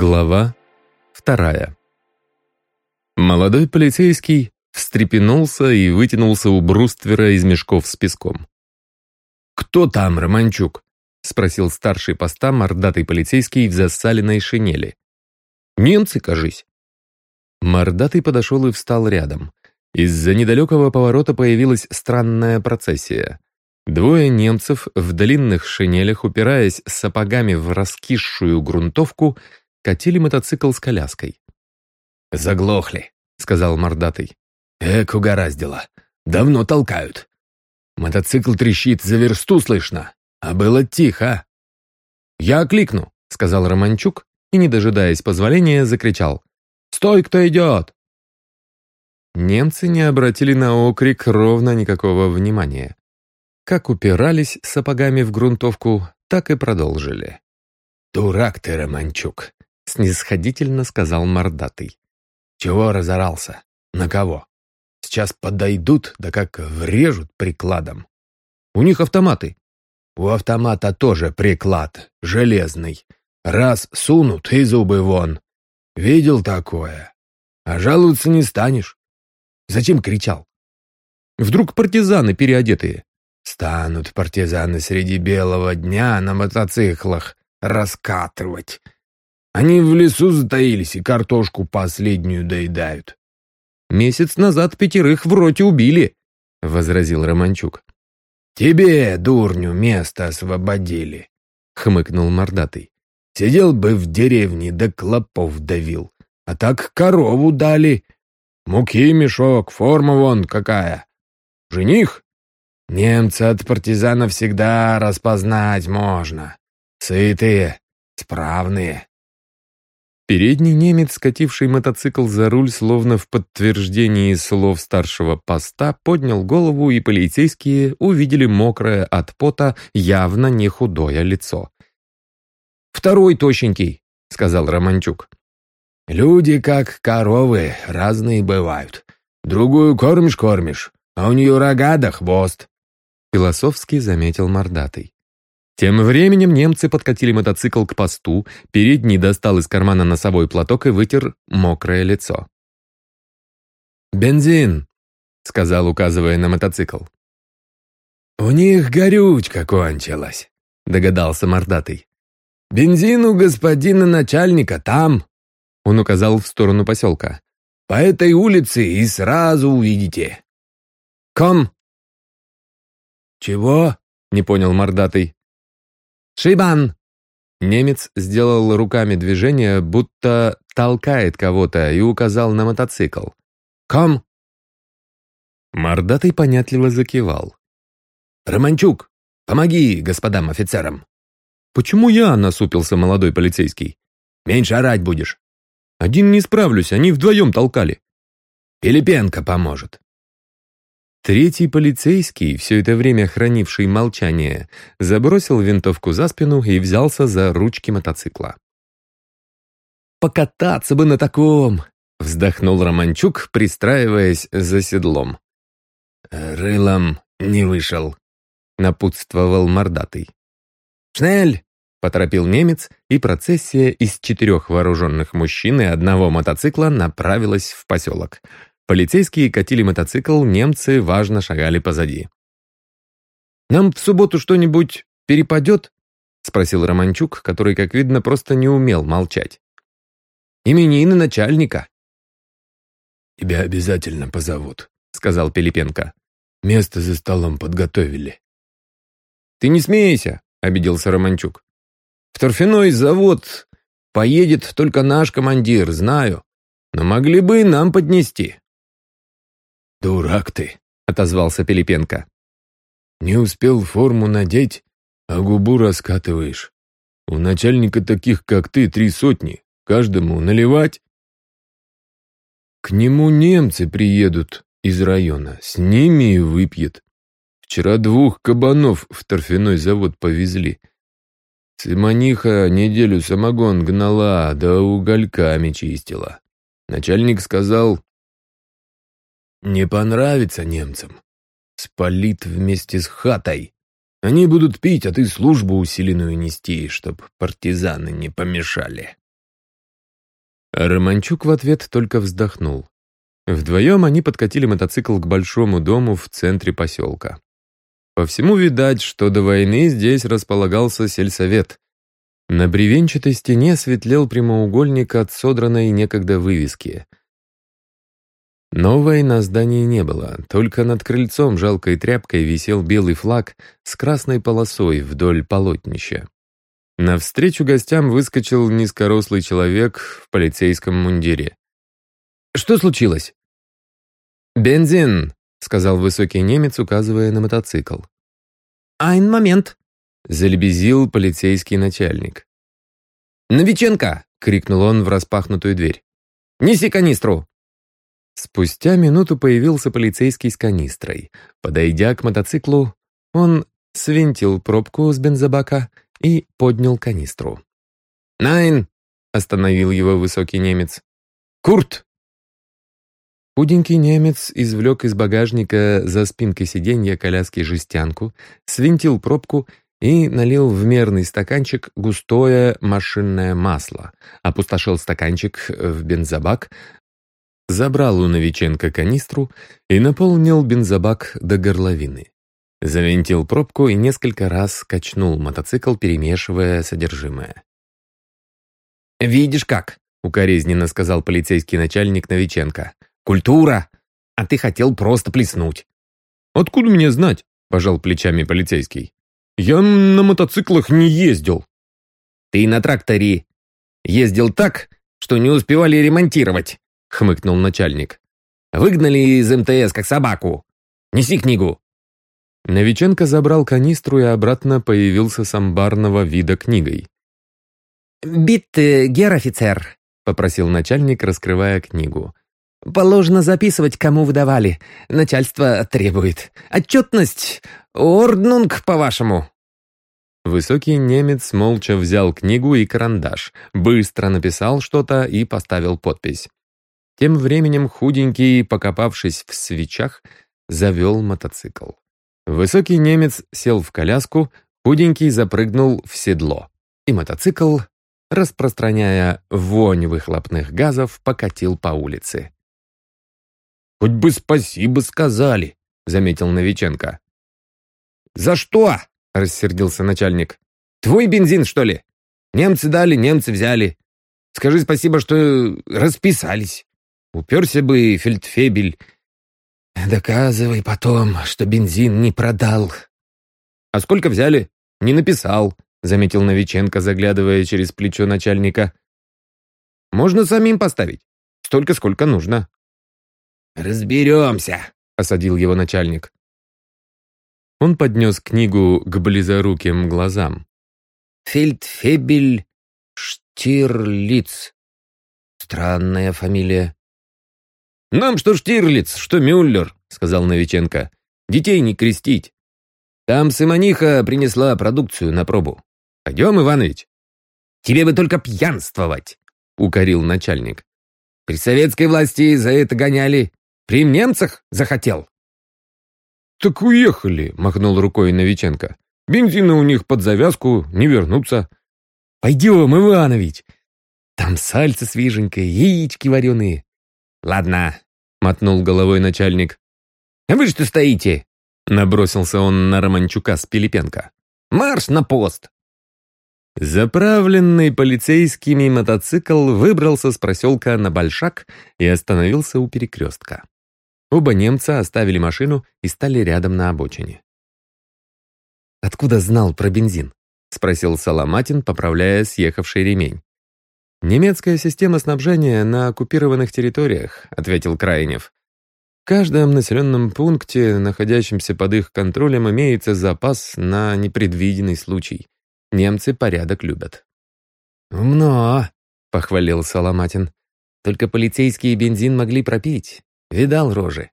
Глава вторая. Молодой полицейский встрепенулся и вытянулся у бруствера из мешков с песком. «Кто там, Романчук?» — спросил старший поста мордатый полицейский в засаленной шинели. «Немцы, кажись». Мордатый подошел и встал рядом. Из-за недалекого поворота появилась странная процессия. Двое немцев в длинных шинелях, упираясь сапогами в раскисшую грунтовку, катили мотоцикл с коляской. «Заглохли», — сказал мордатый. «Эк, угораздило. Давно толкают. Мотоцикл трещит, за версту слышно, а было тихо». «Я окликну», — сказал Романчук и, не дожидаясь позволения, закричал. «Стой, кто идет!» Немцы не обратили на окрик ровно никакого внимания. Как упирались сапогами в грунтовку, так и продолжили. «Дурак ты, Романчук!» — снисходительно сказал мордатый. «Чего разорался? На кого? Сейчас подойдут, да как врежут прикладом. У них автоматы. У автомата тоже приклад, железный. Раз сунут и зубы вон. Видел такое? А жаловаться не станешь. Зачем кричал? Вдруг партизаны переодетые? Станут партизаны среди белого дня на мотоциклах раскатывать. Они в лесу затаились и картошку последнюю доедают. «Месяц назад пятерых в роте убили», — возразил Романчук. «Тебе, дурню, место освободили», — хмыкнул мордатый. «Сидел бы в деревне, да клопов давил. А так корову дали. Муки мешок, форма вон какая. Жених Немца от партизана всегда распознать можно. Сытые, справные. Передний немец, скативший мотоцикл за руль, словно в подтверждении слов старшего поста, поднял голову, и полицейские увидели мокрое от пота, явно не худое лицо. «Второй тощенький», — сказал Романчук. «Люди, как коровы, разные бывают. Другую кормишь-кормишь, а у нее рога да хвост. Философски заметил мордатый. Тем временем немцы подкатили мотоцикл к посту, передний достал из кармана носовой платок и вытер мокрое лицо. «Бензин», — сказал, указывая на мотоцикл. «У них горючка кончилась», — догадался мордатый. «Бензин у господина начальника там», — он указал в сторону поселка. «По этой улице и сразу увидите». «Ком», «Чего?» — не понял мордатый. «Шибан!» Немец сделал руками движение, будто толкает кого-то, и указал на мотоцикл. «Ком!» Мордатый понятливо закивал. «Романчук, помоги господам офицерам!» «Почему я?» — насупился молодой полицейский. «Меньше орать будешь». «Один не справлюсь, они вдвоем толкали». «Пилипенко поможет». Третий полицейский, все это время хранивший молчание, забросил винтовку за спину и взялся за ручки мотоцикла. «Покататься бы на таком!» — вздохнул Романчук, пристраиваясь за седлом. «Рылом не вышел», — напутствовал мордатый. «Шнель!» — поторопил немец, и процессия из четырех вооруженных мужчин и одного мотоцикла направилась в поселок — Полицейские катили мотоцикл, немцы важно шагали позади. «Нам в субботу что-нибудь перепадет?» — спросил Романчук, который, как видно, просто не умел молчать. «Именины начальника». «Тебя обязательно позовут», — сказал Пилипенко. «Место за столом подготовили». «Ты не смейся», — обиделся Романчук. «В торфяной завод поедет только наш командир, знаю. Но могли бы и нам поднести». «Дурак ты», — отозвался Пилипенко. «Не успел форму надеть, а губу раскатываешь. У начальника таких, как ты, три сотни. Каждому наливать?» «К нему немцы приедут из района, с ними и выпьет. Вчера двух кабанов в торфяной завод повезли. Симониха неделю самогон гнала, да угольками чистила. Начальник сказал, не понравится немцам. Спалит вместе с хатой. Они будут пить, а ты службу усиленную нести, чтоб партизаны не помешали. Романчук в ответ только вздохнул. Вдвоем они подкатили мотоцикл к большому дому в центре поселка. По всему видать, что до войны здесь располагался сельсовет. На бревенчатой стене светлел прямоугольник от содранной некогда вывески. Новой на здании не было, только над крыльцом жалкой тряпкой висел белый флаг с красной полосой вдоль полотнища. Навстречу гостям выскочил низкорослый человек в полицейском мундире. «Что случилось?» «Бензин», — сказал высокий немец, указывая на мотоцикл. «Айн момент», — залебезил полицейский начальник. «Новиченко!» — крикнул он в распахнутую дверь. «Неси канистру!» Спустя минуту появился полицейский с канистрой. Подойдя к мотоциклу, он свинтил пробку с бензобака и поднял канистру. «Найн!» — остановил его высокий немец. «Курт!» Худенький немец извлек из багажника за спинкой сиденья коляски жестянку, свинтил пробку и налил в мерный стаканчик густое машинное масло, опустошил стаканчик в бензобак, забрал у Новиченко канистру и наполнил бензобак до горловины. Завинтил пробку и несколько раз качнул мотоцикл, перемешивая содержимое. «Видишь как?» — укоризненно сказал полицейский начальник Новиченко. Культура! А ты хотел просто плеснуть». «Откуда мне знать?» — пожал плечами полицейский. «Я на мотоциклах не ездил». «Ты на тракторе ездил так, что не успевали ремонтировать», — хмыкнул начальник. «Выгнали из МТС, как собаку. Неси книгу». Новиченко забрал канистру и обратно появился с амбарного вида книгой. «Бит, э, гер-офицер», — попросил начальник, раскрывая книгу. Положено записывать, кому выдавали. Начальство требует. Отчетность. Орднунг, по-вашему». Высокий немец молча взял книгу и карандаш, быстро написал что-то и поставил подпись. Тем временем худенький, покопавшись в свечах, завел мотоцикл. Высокий немец сел в коляску, худенький запрыгнул в седло, и мотоцикл, распространяя вонь выхлопных газов, покатил по улице. «Хоть бы спасибо сказали», — заметил Новиченко. «За что?» — рассердился начальник. «Твой бензин, что ли? Немцы дали, немцы взяли. Скажи спасибо, что расписались. Уперся бы фельдфебель. Доказывай потом, что бензин не продал». «А сколько взяли?» «Не написал», — заметил Новиченко, заглядывая через плечо начальника. «Можно самим поставить. Столько, сколько нужно». «Разберемся», — осадил его начальник. Он поднес книгу к близоруким глазам. «Фельдфебель Штирлиц. Странная фамилия». «Нам что Штирлиц, что Мюллер», — сказал Новиченко. «Детей не крестить. Там Сымониха принесла продукцию на пробу. Пойдем, Иванович». «Тебе бы только пьянствовать», — укорил начальник. «При советской власти за это гоняли. При немцах захотел?» «Так уехали», — махнул рукой Новиченко. «Бензина у них под завязку, не вернуться». «Пойдем, Иванович. Там сальце свеженькое, яички вареные». «Ладно», — мотнул головой начальник. «А вы что стоите?» — набросился он на Романчука с Пилипенко. «Марш на пост!» Заправленный полицейскими мотоцикл выбрался с проселка на Большак и остановился у перекрестка. Оба немца оставили машину и стали рядом на обочине. «Откуда знал про бензин?» — спросил Соломатин, поправляя съехавший ремень. «Немецкая система снабжения на оккупированных территориях», — ответил Крайнев. «В каждом населенном пункте, находящемся под их контролем, имеется запас на непредвиденный случай. Немцы порядок любят». «Умно», — похвалил Соломатин. «Только полицейские бензин могли пропить. Видал рожи?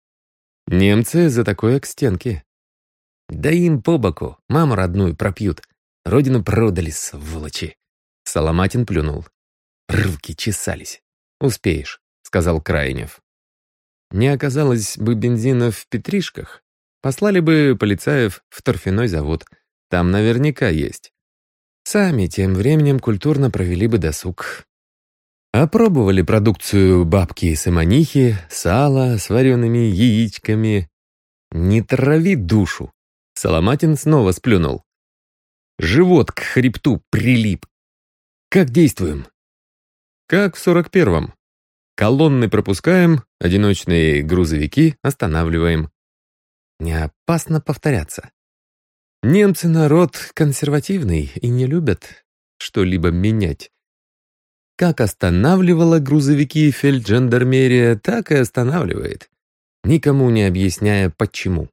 Немцы за такое к стенке. Да им по боку, маму родную пропьют. Родину продали, сволочи. Соломатин плюнул. Руки чесались. «Успеешь», — сказал Крайнев. Не оказалось бы бензина в Петришках, послали бы полицаев в торфяной завод. Там наверняка есть. Сами тем временем культурно провели бы досуг. Опробовали продукцию бабки и самонихи, сало с вареными яичками. Не трави душу. Соломатин снова сплюнул. Живот к хребту прилип. Как действуем? Как в сорок первом. Колонны пропускаем, одиночные грузовики останавливаем. Не опасно повторяться. Немцы народ консервативный и не любят что-либо менять. Как останавливала грузовики фельджандармерия, так и останавливает, никому не объясняя почему.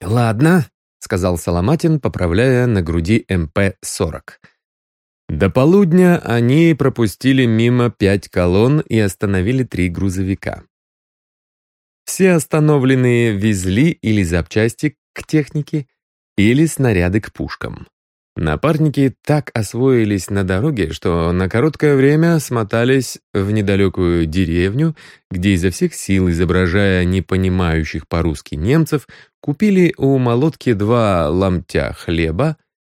«Ладно», — сказал Соломатин, поправляя на груди МП-40. До полудня они пропустили мимо пять колонн и остановили три грузовика. Все остановленные везли или запчасти к технике, или снаряды к пушкам. Напарники так освоились на дороге, что на короткое время смотались в недалекую деревню, где изо всех сил, изображая непонимающих по-русски немцев, купили у молотки два ломтя хлеба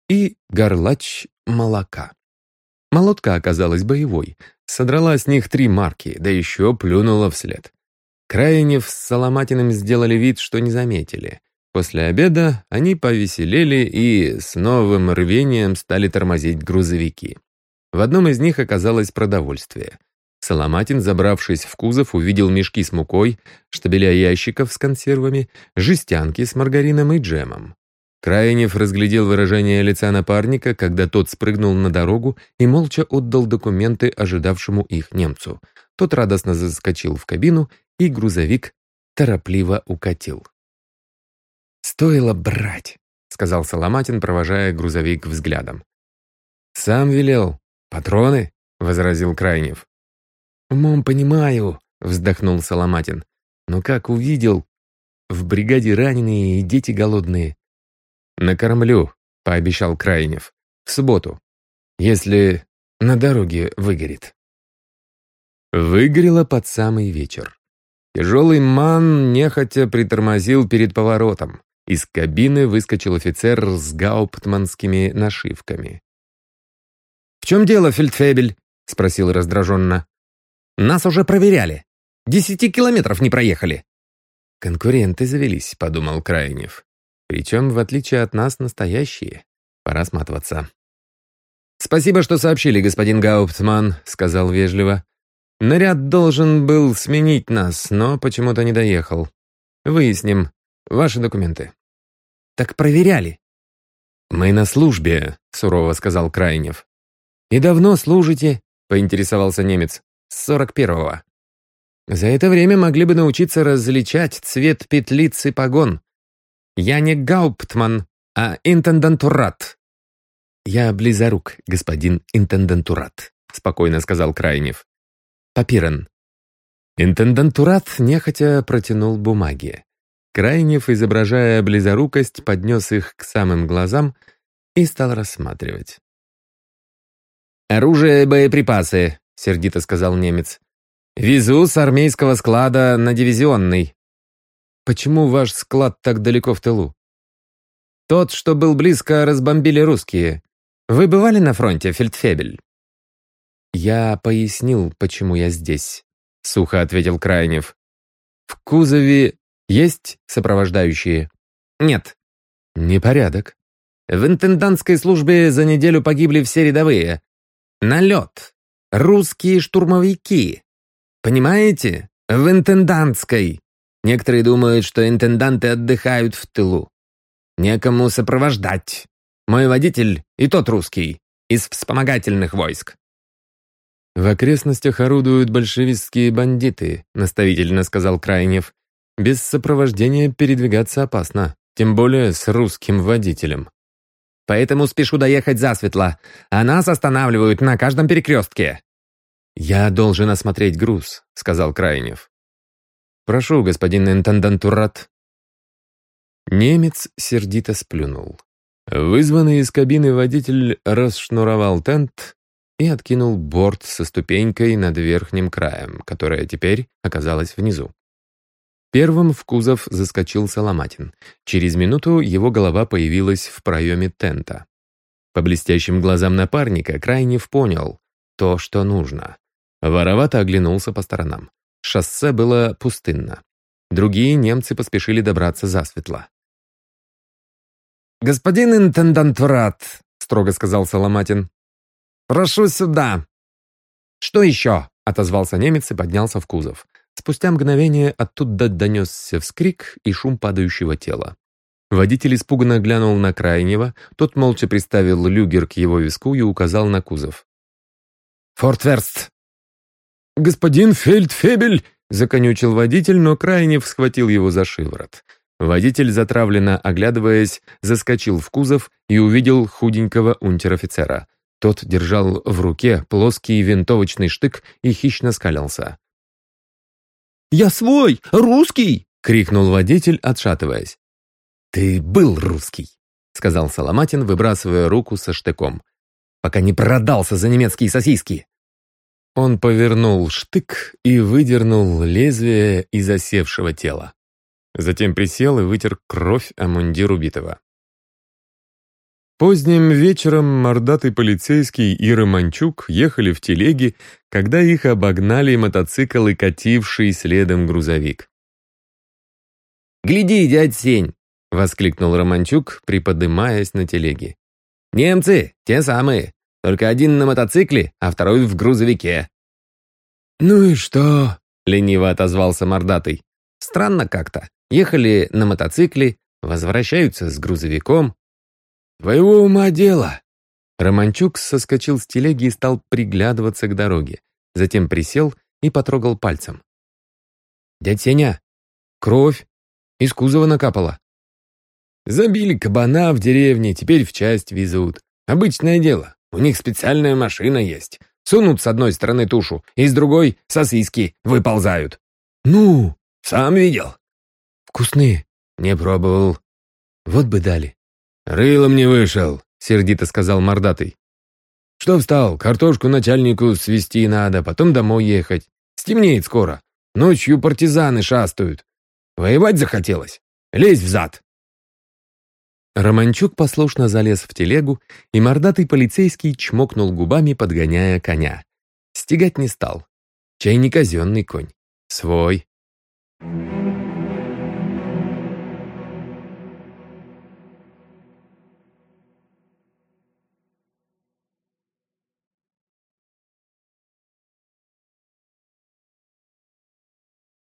и горлач молока. Молотка оказалась боевой, содрала с них три марки, да еще плюнула вслед. Крайнев с Соломатиным сделали вид, что не заметили — После обеда они повеселели и с новым рвением стали тормозить грузовики. В одном из них оказалось продовольствие. Соломатин, забравшись в кузов, увидел мешки с мукой, штабеля ящиков с консервами, жестянки с маргарином и джемом. Крайнев разглядел выражение лица напарника, когда тот спрыгнул на дорогу и молча отдал документы ожидавшему их немцу. Тот радостно заскочил в кабину, и грузовик торопливо укатил. «Стоило брать», — сказал Соломатин, провожая грузовик взглядом. «Сам велел. Патроны?» — возразил Крайнев. «Умом понимаю», — вздохнул Соломатин. «Но как увидел, в бригаде раненые и дети голодные». «Накормлю», — пообещал Крайнев. «В субботу, если на дороге выгорит». Выгорело под самый вечер. Тяжелый ман нехотя притормозил перед поворотом. Из кабины выскочил офицер с гауптманскими нашивками. «В чем дело, фельдфебель?» — спросил раздраженно. «Нас уже проверяли. Десяти километров не проехали». «Конкуренты завелись», — подумал Крайнев. «Причем, в отличие от нас, настоящие. Пора сматываться». «Спасибо, что сообщили, господин Гауптман», — сказал вежливо. «Наряд должен был сменить нас, но почему-то не доехал. Выясним, Ваши документы». «Так проверяли». «Мы на службе», — сурово сказал Крайнев. «И давно служите?» — поинтересовался немец. «С сорок первого». «За это время могли бы научиться различать цвет петлиц и погон. Я не гауптман, а интендантурат». «Я близорук, господин интендантурат», — спокойно сказал Крайнев. «Папирен». Интендантурат нехотя протянул бумаги. Крайнев, изображая близорукость, поднес их к самым глазам и стал рассматривать. «Оружие и боеприпасы», — сердито сказал немец. «Везу с армейского склада на дивизионный». «Почему ваш склад так далеко в тылу?» «Тот, что был близко, разбомбили русские. Вы бывали на фронте, фельдфебель?» «Я пояснил, почему я здесь», — сухо ответил Крайнев. «В кузове есть сопровождающие? Нет. Непорядок. В интендантской службе за неделю погибли все рядовые. Налет. Русские штурмовики. Понимаете? В интендантской. Некоторые думают, что интенданты отдыхают в тылу. Некому сопровождать. Мой водитель и тот русский, из вспомогательных войск. «В окрестностях орудуют большевистские бандиты», — наставительно сказал Крайнев. Без сопровождения передвигаться опасно, тем более с русским водителем. Поэтому спешу доехать засветло, а нас останавливают на каждом перекрестке». «Я должен осмотреть груз», — сказал Крайнев. «Прошу, господин интендантурат». Немец сердито сплюнул. Вызванный из кабины водитель расшнуровал тент и откинул борт со ступенькой над верхним краем, которая теперь оказалась внизу. Первым в кузов заскочил Соломатин. Через минуту его голова появилась в проеме тента. По блестящим глазам напарника Крайнев понял то, что нужно. Воровато оглянулся по сторонам. Шоссе было пустынно. Другие немцы поспешили добраться засветло. «Господин интендант Врат», — строго сказал Соломатин, — «прошу сюда». «Что еще?» — отозвался немец и поднялся в кузов. Спустя мгновение оттуда донесся вскрик и шум падающего тела. Водитель испуганно глянул на крайнего, тот молча приставил люгер к его виску и указал на кузов. «Фортверст!» «Господин Фельдфебель!» — законючил водитель, но крайнев схватил его за шиворот. Водитель, затравленно оглядываясь, заскочил в кузов и увидел худенького унтер-офицера. Тот держал в руке плоский винтовочный штык и хищно скалился. «Я свой! Русский!» — крикнул водитель, отшатываясь. «Ты был русский», — сказал Соломатин, выбрасывая руку со штыком. «Пока не продался за немецкие сосиски». Он повернул штык и выдернул лезвие из осевшего тела. Затем присел и вытер кровь о мундир убитого. Поздним вечером мордатый полицейский и Романчук ехали в телеге, когда их обогнали мотоцикл и кативший следом грузовик. «Гляди, дядь Сень!» — воскликнул Романчук, приподымаясь на телеге. «Немцы, те самые, только один на мотоцикле, а второй в грузовике». «Ну и что?» — лениво отозвался мордатый. «Странно как-то. Ехали на мотоцикле, возвращаются с грузовиком». «Твоего ума дело!» Романчук соскочил с телеги и стал приглядываться к дороге. Затем присел и потрогал пальцем. «Дядь Сеня, кровь из кузова накапала». Забили кабана в деревне, теперь в часть везут. Обычное дело. У них специальная машина есть. Сунут с одной стороны тушу, и с другой сосиски выползают. Ну, сам видел. Вкусные. Не пробовал. Вот бы дали. Рылом не вышел, сердито сказал мордатый. Что встал? Картошку начальнику свести надо, потом домой ехать. Стемнеет скоро. Ночью партизаны шастают. Воевать захотелось. Лезь в зад. Романчук послушно залез в телегу, и мордатый полицейский чмокнул губами, подгоняя коня. Стегать не стал. Чай не казенный конь. Свой. Thank you.